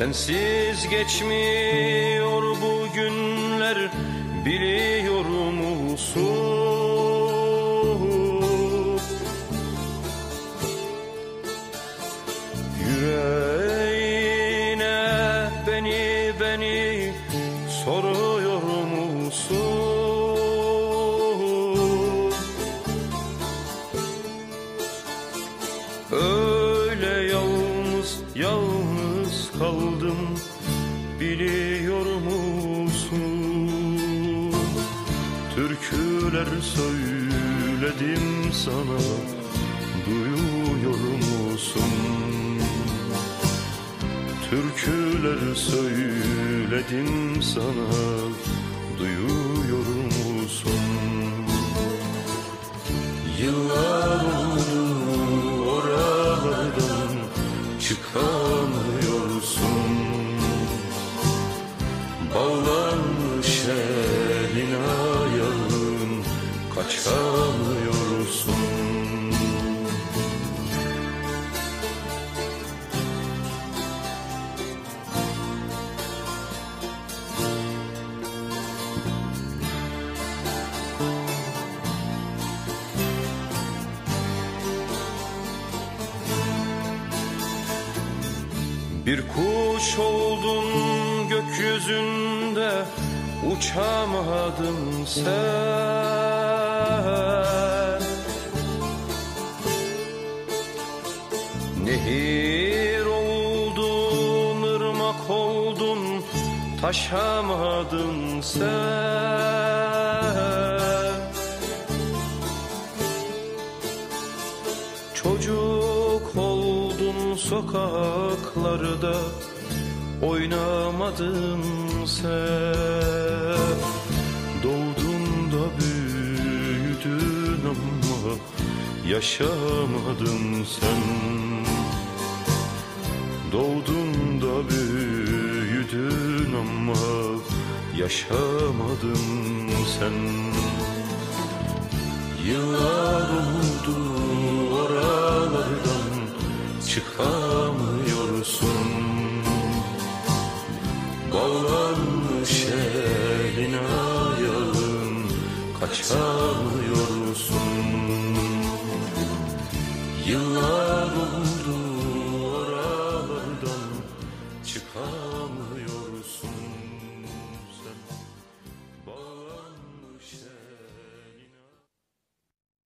Sensiz geçmiyor bu günler biliyor musun? Yüreğine beni beni soruyor musun? Kaldım biliyor musun? Türküler söyledim sana duyuyor musun? Türküler söyledim sana duyuyor musun? Yıllar kaçamıyorsun Bir kuş oldun gökyüzünde uçamadın sen Nehir oldun, ırmak oldun, taşamadın sen. Çocuk oldun sokaklarda oynamadın sen. Doğdun da büyüdün ama yaşamadın sen Doğdun da büyüdün ama yaşamadın sen. Yıllar oldu oralardan çıkamıyorsun. Bağlanmış elin ayağın kaçamıyorsun. Yıllar oldu